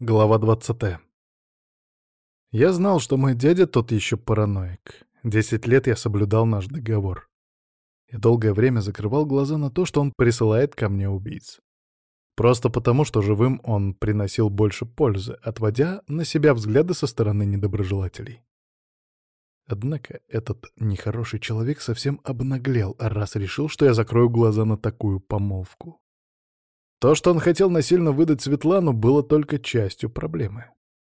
Глава 20. Я знал, что мой дядя тот еще параноик. Десять лет я соблюдал наш договор. И долгое время закрывал глаза на то, что он присылает ко мне убийц. Просто потому, что живым он приносил больше пользы, отводя на себя взгляды со стороны недоброжелателей. Однако этот нехороший человек совсем обнаглел, раз решил, что я закрою глаза на такую помолвку. То, что он хотел насильно выдать Светлану, было только частью проблемы.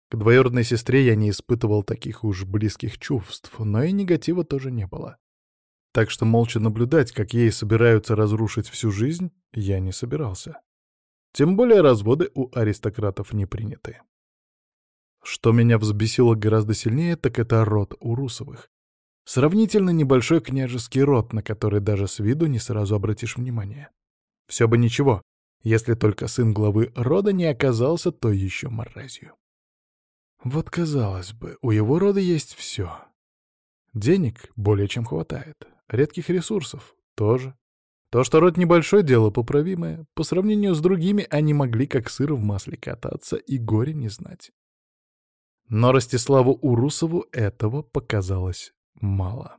К двоюродной сестре я не испытывал таких уж близких чувств, но и негатива тоже не было. Так что молча наблюдать, как ей собираются разрушить всю жизнь, я не собирался. Тем более разводы у аристократов не приняты. Что меня взбесило гораздо сильнее, так это род Урусовых. Сравнительно небольшой княжеский род, на который даже с виду не сразу обратишь внимание. Все бы ничего, если только сын главы рода не оказался то еще мразью. Вот казалось бы, у его рода есть все. Денег более чем хватает, редких ресурсов тоже. То, что род небольшой, дело поправимое. По сравнению с другими, они могли как сыр в масле кататься и горе не знать. Но Ростиславу Урусову этого показалось мало.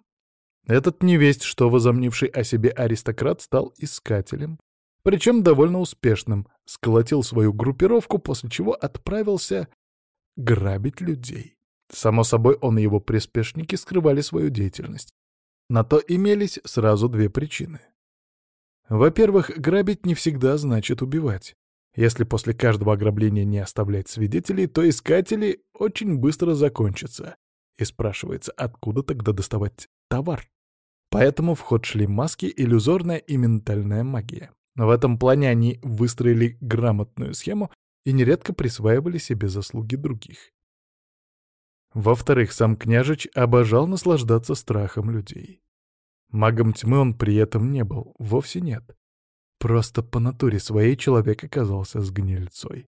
Этот невесть, что возомнивший о себе аристократ, стал искателем, причем довольно успешным, сколотил свою группировку, после чего отправился грабить людей. Само собой, он и его приспешники скрывали свою деятельность. На то имелись сразу две причины. Во-первых, грабить не всегда значит убивать. Если после каждого ограбления не оставлять свидетелей, то искатели очень быстро закончатся. И спрашивается, откуда тогда доставать товар? Поэтому в ход шли маски, иллюзорная и ментальная магия. В этом плане они выстроили грамотную схему и нередко присваивали себе заслуги других. Во-вторых, сам княжич обожал наслаждаться страхом людей. Магом тьмы он при этом не был, вовсе нет. Просто по натуре своей человек оказался с гнильцой.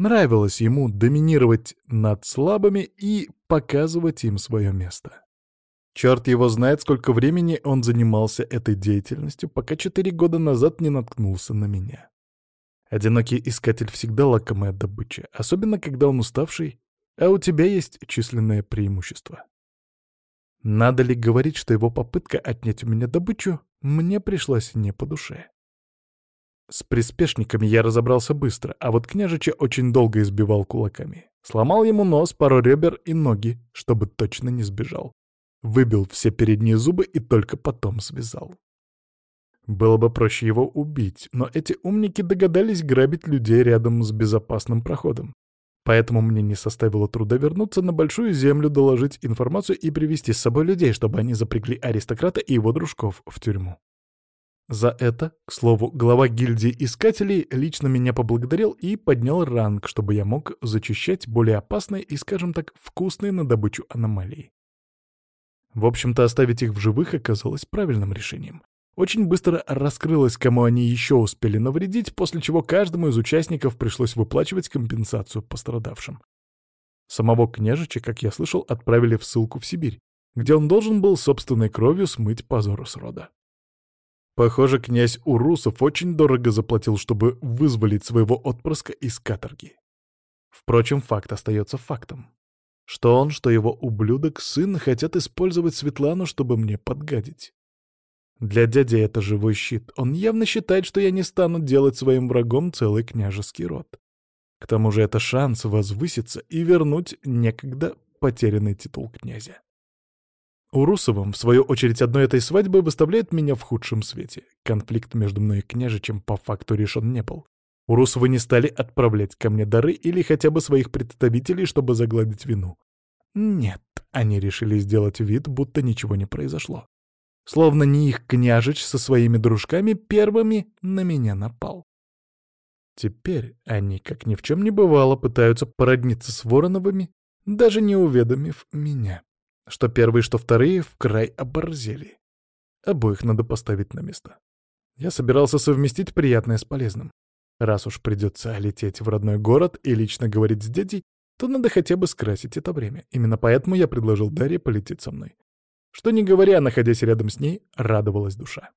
Нравилось ему доминировать над слабыми и показывать им свое место. Черт его знает, сколько времени он занимался этой деятельностью, пока четыре года назад не наткнулся на меня. Одинокий искатель всегда лакомая добыча, особенно когда он уставший, а у тебя есть численное преимущество. Надо ли говорить, что его попытка отнять у меня добычу мне пришлась не по душе? С приспешниками я разобрался быстро, а вот княжича очень долго избивал кулаками. Сломал ему нос, пару ребер и ноги, чтобы точно не сбежал выбил все передние зубы и только потом связал. Было бы проще его убить, но эти умники догадались грабить людей рядом с безопасным проходом. Поэтому мне не составило труда вернуться на Большую Землю, доложить информацию и привести с собой людей, чтобы они запрягли аристократа и его дружков в тюрьму. За это, к слову, глава гильдии искателей лично меня поблагодарил и поднял ранг, чтобы я мог зачищать более опасные и, скажем так, вкусные на добычу аномалии. В общем-то, оставить их в живых оказалось правильным решением. Очень быстро раскрылось, кому они еще успели навредить, после чего каждому из участников пришлось выплачивать компенсацию пострадавшим. Самого княжича, как я слышал, отправили в ссылку в Сибирь, где он должен был собственной кровью смыть позор с рода. Похоже, князь Урусов очень дорого заплатил, чтобы вызволить своего отпрыска из каторги. Впрочем, факт остается фактом. Что он, что его ублюдок, сын, хотят использовать Светлану, чтобы мне подгадить. Для дяди это живой щит. Он явно считает, что я не стану делать своим врагом целый княжеский род. К тому же это шанс возвыситься и вернуть некогда потерянный титул князя. Урусовым, в свою очередь, одной этой свадьбы выставляет меня в худшем свете. Конфликт между мной и княжичем по факту решен не был. Урусовы не стали отправлять ко мне дары или хотя бы своих представителей, чтобы загладить вину. Нет, они решили сделать вид, будто ничего не произошло. Словно не их княжич со своими дружками первыми на меня напал. Теперь они, как ни в чем не бывало, пытаются породниться с Вороновыми, даже не уведомив меня, что первые, что вторые в край оборзели. Обоих надо поставить на место. Я собирался совместить приятное с полезным. Раз уж придется лететь в родной город и лично говорить с дядей, то надо хотя бы скрасить это время. Именно поэтому я предложил Дарье полететь со мной. Что не говоря, находясь рядом с ней, радовалась душа.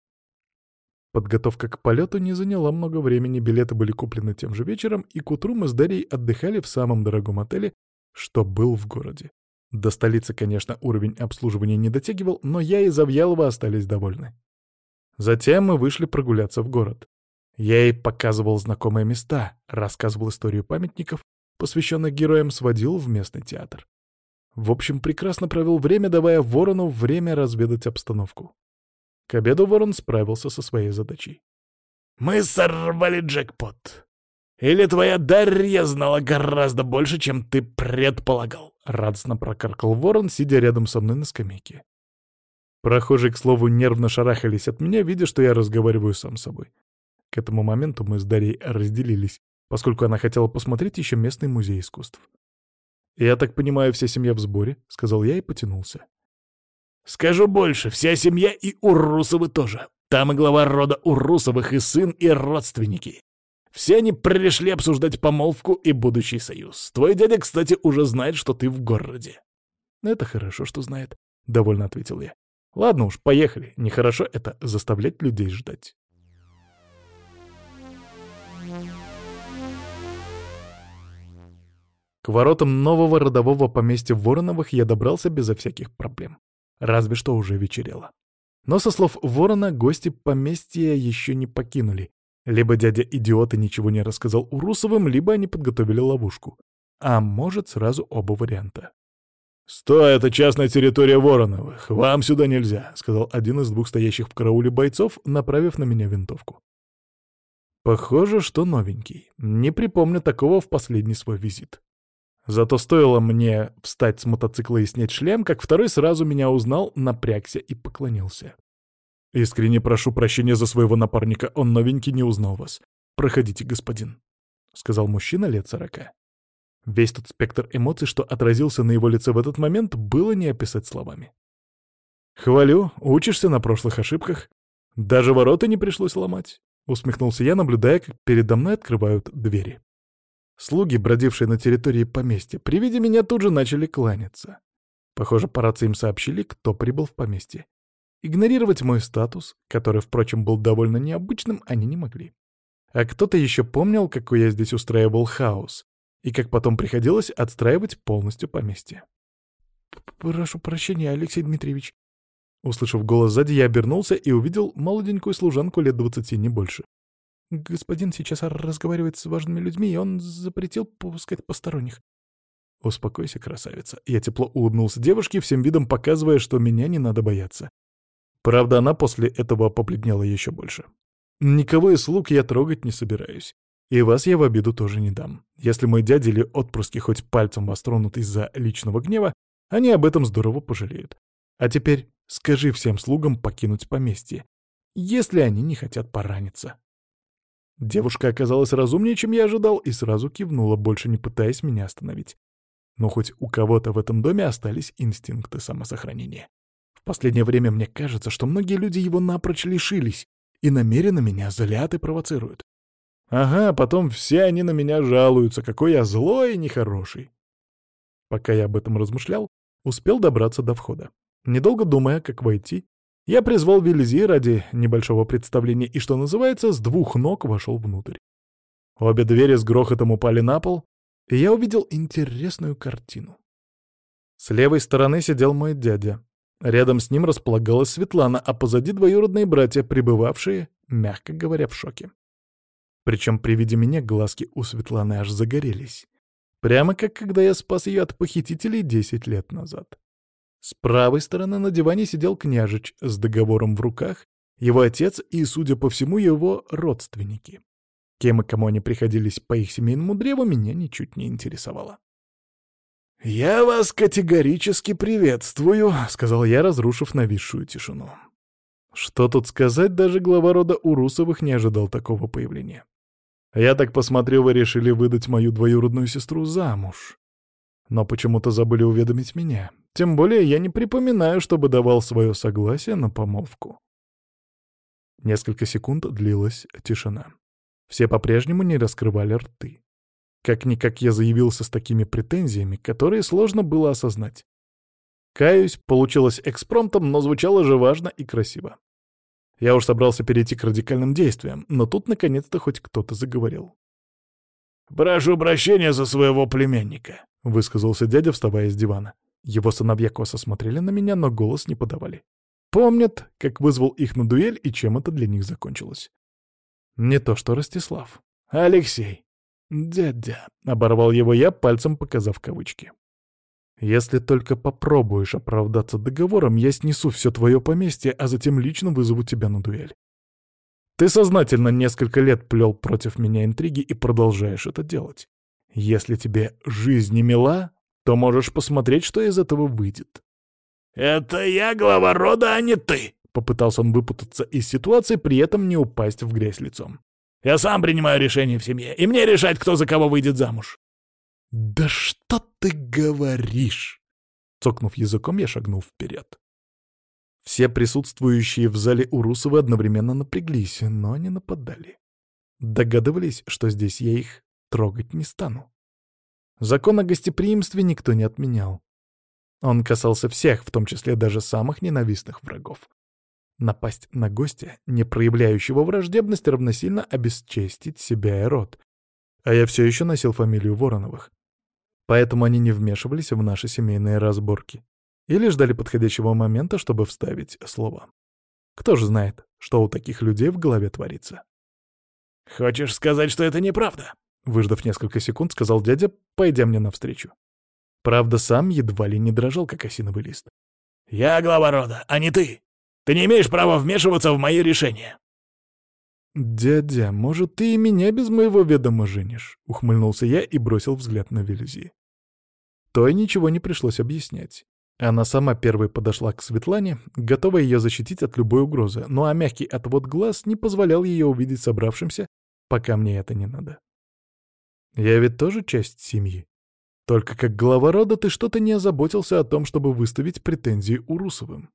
Подготовка к полету не заняла много времени, билеты были куплены тем же вечером, и к утру мы с Дарьей отдыхали в самом дорогом отеле, что был в городе. До столицы, конечно, уровень обслуживания не дотягивал, но я и Завьялова остались довольны. Затем мы вышли прогуляться в город. Я ей показывал знакомые места, рассказывал историю памятников, посвященных героям, сводил в местный театр. В общем, прекрасно провел время, давая Ворону время разведать обстановку. К обеду Ворон справился со своей задачей. «Мы сорвали джекпот. Или твоя Дарья знала гораздо больше, чем ты предполагал?» — радостно прокаркал Ворон, сидя рядом со мной на скамейке. Прохожие, к слову, нервно шарахались от меня, видя, что я разговариваю сам с собой. К этому моменту мы с Дарьей разделились, поскольку она хотела посмотреть еще местный музей искусств. «Я так понимаю, вся семья в сборе?» — сказал я и потянулся. Скажу больше, вся семья и Урусовы тоже. Там и глава рода Урусовых, и сын, и родственники. Все они пришли обсуждать помолвку и будущий союз. Твой дядя, кстати, уже знает, что ты в городе. Это хорошо, что знает, — довольно ответил я. Ладно уж, поехали. Нехорошо это заставлять людей ждать. К воротам нового родового поместья Вороновых я добрался безо всяких проблем. Разве что уже вечерело. Но, со слов Ворона, гости поместья еще не покинули. Либо дядя идиота ничего не рассказал Урусовым, либо они подготовили ловушку. А может, сразу оба варианта. «Стой, это частная территория Вороновых. Вам сюда нельзя», — сказал один из двух стоящих в карауле бойцов, направив на меня винтовку. Похоже, что новенький. Не припомню такого в последний свой визит. Зато стоило мне встать с мотоцикла и снять шлем, как второй сразу меня узнал, напрягся и поклонился. «Искренне прошу прощения за своего напарника, он новенький не узнал вас. Проходите, господин», — сказал мужчина лет сорока. Весь тот спектр эмоций, что отразился на его лице в этот момент, было не описать словами. «Хвалю, учишься на прошлых ошибках. Даже ворота не пришлось ломать», — усмехнулся я, наблюдая, как передо мной открывают двери. Слуги, бродившие на территории поместья, при виде меня тут же начали кланяться. Похоже, по рации им сообщили, кто прибыл в поместье. Игнорировать мой статус, который, впрочем, был довольно необычным, они не могли. А кто-то еще помнил, какой я здесь устраивал хаос, и как потом приходилось отстраивать полностью поместье. «Прошу прощения, Алексей Дмитриевич». Услышав голос сзади, я обернулся и увидел молоденькую служанку лет двадцати, не больше. Господин сейчас разговаривает с важными людьми, и он запретил пускать посторонних. Успокойся, красавица. Я тепло улыбнулся девушке, всем видом показывая, что меня не надо бояться. Правда, она после этого побледнела еще больше. Никого из слуг я трогать не собираюсь. И вас я в обиду тоже не дам. Если мой дядя или отпрыски хоть пальцем вас тронут из-за личного гнева, они об этом здорово пожалеют. А теперь скажи всем слугам покинуть поместье, если они не хотят пораниться. Девушка оказалась разумнее, чем я ожидал, и сразу кивнула, больше не пытаясь меня остановить. Но хоть у кого-то в этом доме остались инстинкты самосохранения. В последнее время мне кажется, что многие люди его напрочь лишились и намеренно меня злят и провоцируют. Ага, потом все они на меня жалуются, какой я злой и нехороший. Пока я об этом размышлял, успел добраться до входа. Недолго думая, как войти, я призвал Вильзи ради небольшого представления и, что называется, с двух ног вошел внутрь. Обе двери с грохотом упали на пол, и я увидел интересную картину. С левой стороны сидел мой дядя. Рядом с ним располагалась Светлана, а позади двоюродные братья, пребывавшие, мягко говоря, в шоке. Причем при виде меня глазки у Светланы аж загорелись. Прямо как когда я спас ее от похитителей десять лет назад. С правой стороны на диване сидел княжич с договором в руках, его отец и, судя по всему, его родственники. Кем и кому они приходились по их семейному древу, меня ничуть не интересовало. «Я вас категорически приветствую», — сказал я, разрушив нависшую тишину. Что тут сказать, даже глава рода Урусовых не ожидал такого появления. Я так посмотрел, вы решили выдать мою двоюродную сестру замуж. Но почему-то забыли уведомить меня. Тем более я не припоминаю, чтобы давал свое согласие на помолвку. Несколько секунд длилась тишина. Все по-прежнему не раскрывали рты. Как-никак я заявился с такими претензиями, которые сложно было осознать. Каюсь, получилось экспромтом, но звучало же важно и красиво. Я уж собрался перейти к радикальным действиям, но тут наконец-то хоть кто-то заговорил. «Прошу прощения за своего племянника», — высказался дядя, вставая с дивана. Его сыновья косо смотрели на меня, но голос не подавали. Помнят, как вызвал их на дуэль и чем это для них закончилось. Не то что Ростислав. «Алексей». «Дядя», — оборвал его я, пальцем показав кавычки. «Если только попробуешь оправдаться договором, я снесу все твое поместье, а затем лично вызову тебя на дуэль. Ты сознательно несколько лет плел против меня интриги и продолжаешь это делать. Если тебе жизнь не мила, то можешь посмотреть, что из этого выйдет». «Это я глава рода, а не ты!» Попытался он выпутаться из ситуации, при этом не упасть в грязь лицом. «Я сам принимаю решения в семье, и мне решать, кто за кого выйдет замуж». «Да что ты говоришь?» Цокнув языком, я шагнул вперед. Все присутствующие в зале Урусовы одновременно напряглись, но не нападали. Догадывались, что здесь я их трогать не стану. Закон о гостеприимстве никто не отменял. Он касался всех, в том числе даже самых ненавистных врагов. Напасть на гостя, не проявляющего враждебность, равносильно обесчестить себя и род. А я все еще носил фамилию Вороновых. Поэтому они не вмешивались в наши семейные разборки. Или ждали подходящего момента, чтобы вставить слово. Кто же знает, что у таких людей в голове творится. «Хочешь сказать, что это неправда?» Выждав несколько секунд, сказал дядя, пойдя мне навстречу. Правда, сам едва ли не дрожал, как осиновый лист. «Я глава рода, а не ты. Ты не имеешь права вмешиваться в мои решения». «Дядя, может, ты и меня без моего ведома женишь?» — ухмыльнулся я и бросил взгляд на Велюзи. Той ничего не пришлось объяснять. Она сама первой подошла к Светлане, готовая ее защитить от любой угрозы, ну а мягкий отвод глаз не позволял ее увидеть собравшимся, пока мне это не надо. Я ведь тоже часть семьи. Только как глава рода ты что-то не озаботился о том, чтобы выставить претензии Урусовым.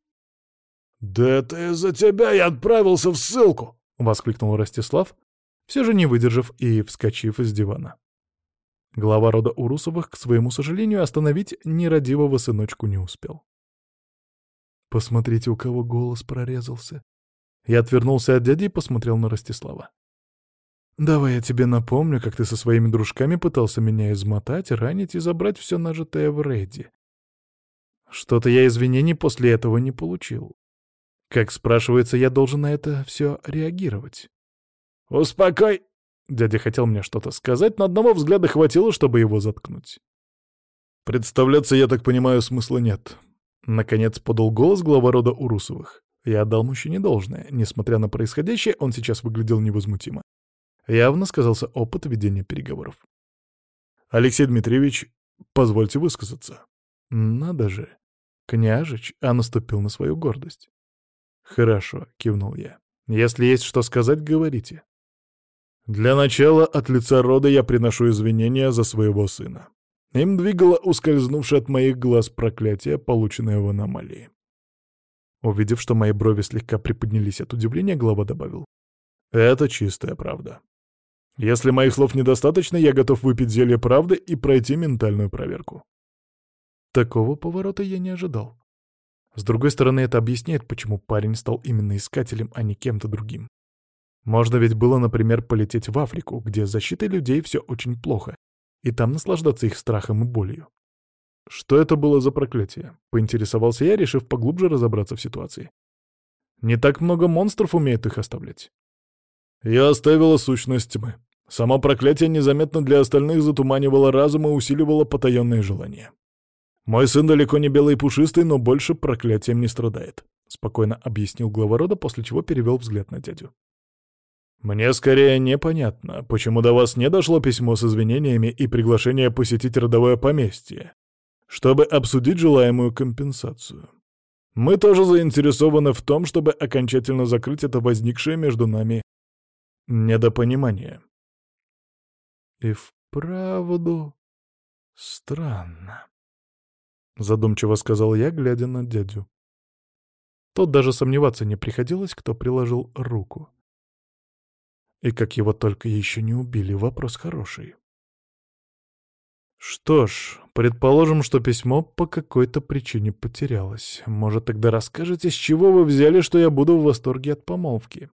«Да это из-за тебя я отправился в ссылку!» — воскликнул Ростислав, все же не выдержав и вскочив из дивана. Глава рода Урусовых, к своему сожалению, остановить нерадивого сыночку не успел. «Посмотрите, у кого голос прорезался!» Я отвернулся от дяди и посмотрел на Ростислава. «Давай я тебе напомню, как ты со своими дружками пытался меня измотать, ранить и забрать все нажитое в рейде. Что-то я извинений после этого не получил. Как спрашивается, я должен на это все реагировать. «Успокой!» Дядя хотел мне что-то сказать, но одного взгляда хватило, чтобы его заткнуть. «Представляться, я так понимаю, смысла нет». Наконец подал голос глава рода Урусовых. Я отдал мужчине должное. Несмотря на происходящее, он сейчас выглядел невозмутимо. Явно сказался опыт ведения переговоров. «Алексей Дмитриевич, позвольте высказаться». «Надо же. Княжич, а наступил на свою гордость. «Хорошо», — кивнул я. «Если есть что сказать, говорите». «Для начала от лица рода я приношу извинения за своего сына. Им двигало ускользнувшее от моих глаз проклятие, полученное в аномалии». Увидев, что мои брови слегка приподнялись от удивления, глава добавил. «Это чистая правда. Если моих слов недостаточно, я готов выпить зелье правды и пройти ментальную проверку». Такого поворота я не ожидал. С другой стороны, это объясняет, почему парень стал именно искателем, а не кем-то другим. Можно ведь было, например, полететь в Африку, где с защитой людей все очень плохо, и там наслаждаться их страхом и болью. Что это было за проклятие? Поинтересовался я, решив поглубже разобраться в ситуации. Не так много монстров умеет их оставлять. Я оставила сущность тьмы. Само проклятие незаметно для остальных затуманивало разум и усиливало потаенные желания. «Мой сын далеко не белый и пушистый, но больше проклятием не страдает», — спокойно объяснил глава рода, после чего перевел взгляд на дядю. «Мне скорее непонятно, почему до вас не дошло письмо с извинениями и приглашение посетить родовое поместье, чтобы обсудить желаемую компенсацию. Мы тоже заинтересованы в том, чтобы окончательно закрыть это возникшее между нами недопонимание». «И вправду странно», — задумчиво сказал я, глядя на дядю. Тот даже сомневаться не приходилось, кто приложил руку. И как его только еще не убили, вопрос хороший. Что ж, предположим, что письмо по какой-то причине потерялось. Может, тогда расскажете, с чего вы взяли, что я буду в восторге от помолвки?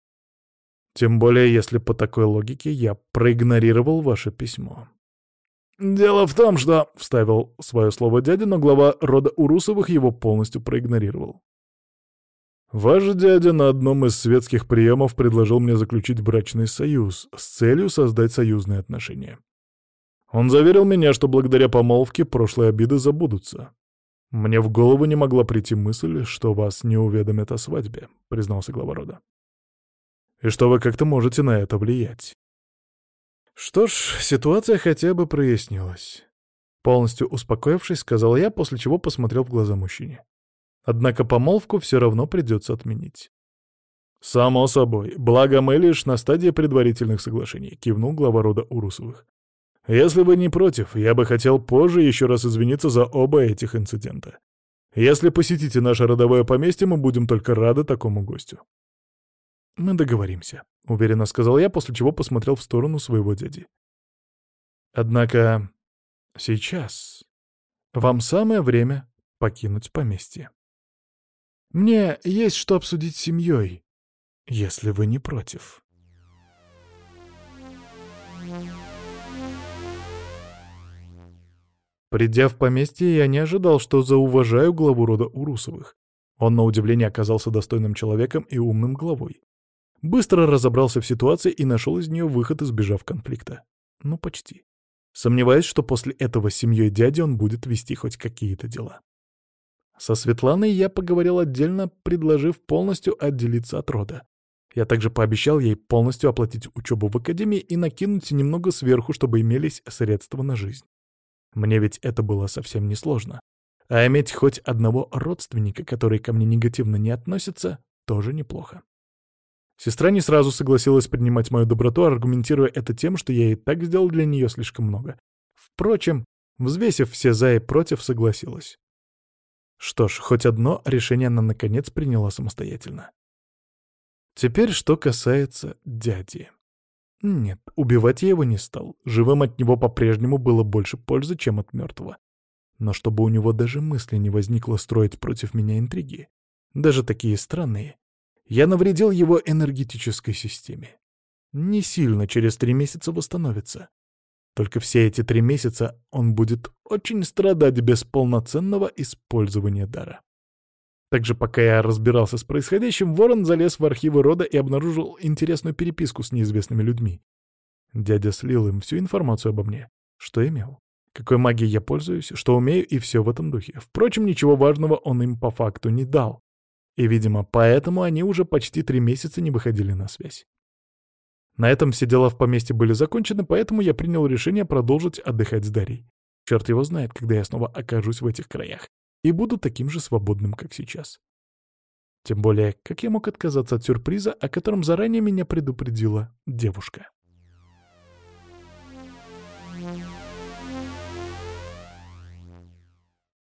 Тем более, если по такой логике я проигнорировал ваше письмо. «Дело в том, что...» — вставил свое слово дядя, но глава рода Урусовых его полностью проигнорировал. «Ваш дядя на одном из светских приемов предложил мне заключить брачный союз с целью создать союзные отношения. Он заверил меня, что благодаря помолвке прошлые обиды забудутся. Мне в голову не могла прийти мысль, что вас не уведомят о свадьбе, признался глава рода. И что вы как-то можете на это влиять. Что ж, ситуация хотя бы прояснилась. Полностью успокоившись, сказал я, после чего посмотрел в глаза мужчине. Однако помолвку все равно придется отменить. «Само собой, благо мы лишь на стадии предварительных соглашений», — кивнул глава рода Урусовых. Если вы не против, я бы хотел позже еще раз извиниться за оба этих инцидента. Если посетите наше родовое поместье, мы будем только рады такому гостю. Мы договоримся, — уверенно сказал я, после чего посмотрел в сторону своего дяди. Однако сейчас вам самое время покинуть поместье. Мне есть что обсудить с семьей, если вы не против. Придя в поместье, я не ожидал, что зауважаю главу рода Урусовых. Он, на удивление, оказался достойным человеком и умным главой. Быстро разобрался в ситуации и нашел из нее выход, избежав конфликта. Ну, почти. Сомневаюсь, что после этого с семьей дяди он будет вести хоть какие-то дела. Со Светланой я поговорил отдельно, предложив полностью отделиться от рода. Я также пообещал ей полностью оплатить учебу в академии и накинуть немного сверху, чтобы имелись средства на жизнь. Мне ведь это было совсем несложно. А иметь хоть одного родственника, который ко мне негативно не относится, тоже неплохо. Сестра не сразу согласилась принимать мою доброту, аргументируя это тем, что я и так сделал для нее слишком много. Впрочем, взвесив все «за» и «против», согласилась. Что ж, хоть одно решение она наконец приняла самостоятельно. Теперь что касается дяди. Нет, убивать я его не стал. Живым от него по-прежнему было больше пользы, чем от мертвого. Но чтобы у него даже мысли не возникло строить против меня интриги, даже такие странные, я навредил его энергетической системе. Не сильно через три месяца восстановится. Только все эти три месяца он будет очень страдать без полноценного использования дара. Также, пока я разбирался с происходящим, Ворон залез в архивы рода и обнаружил интересную переписку с неизвестными людьми. Дядя слил им всю информацию обо мне. Что имел? Какой магией я пользуюсь, что умею и все в этом духе. Впрочем, ничего важного он им по факту не дал. И, видимо, поэтому они уже почти три месяца не выходили на связь. На этом все дела в поместье были закончены, поэтому я принял решение продолжить отдыхать с Дарьей. Черт его знает, когда я снова окажусь в этих краях и буду таким же свободным, как сейчас. Тем более, как я мог отказаться от сюрприза, о котором заранее меня предупредила девушка?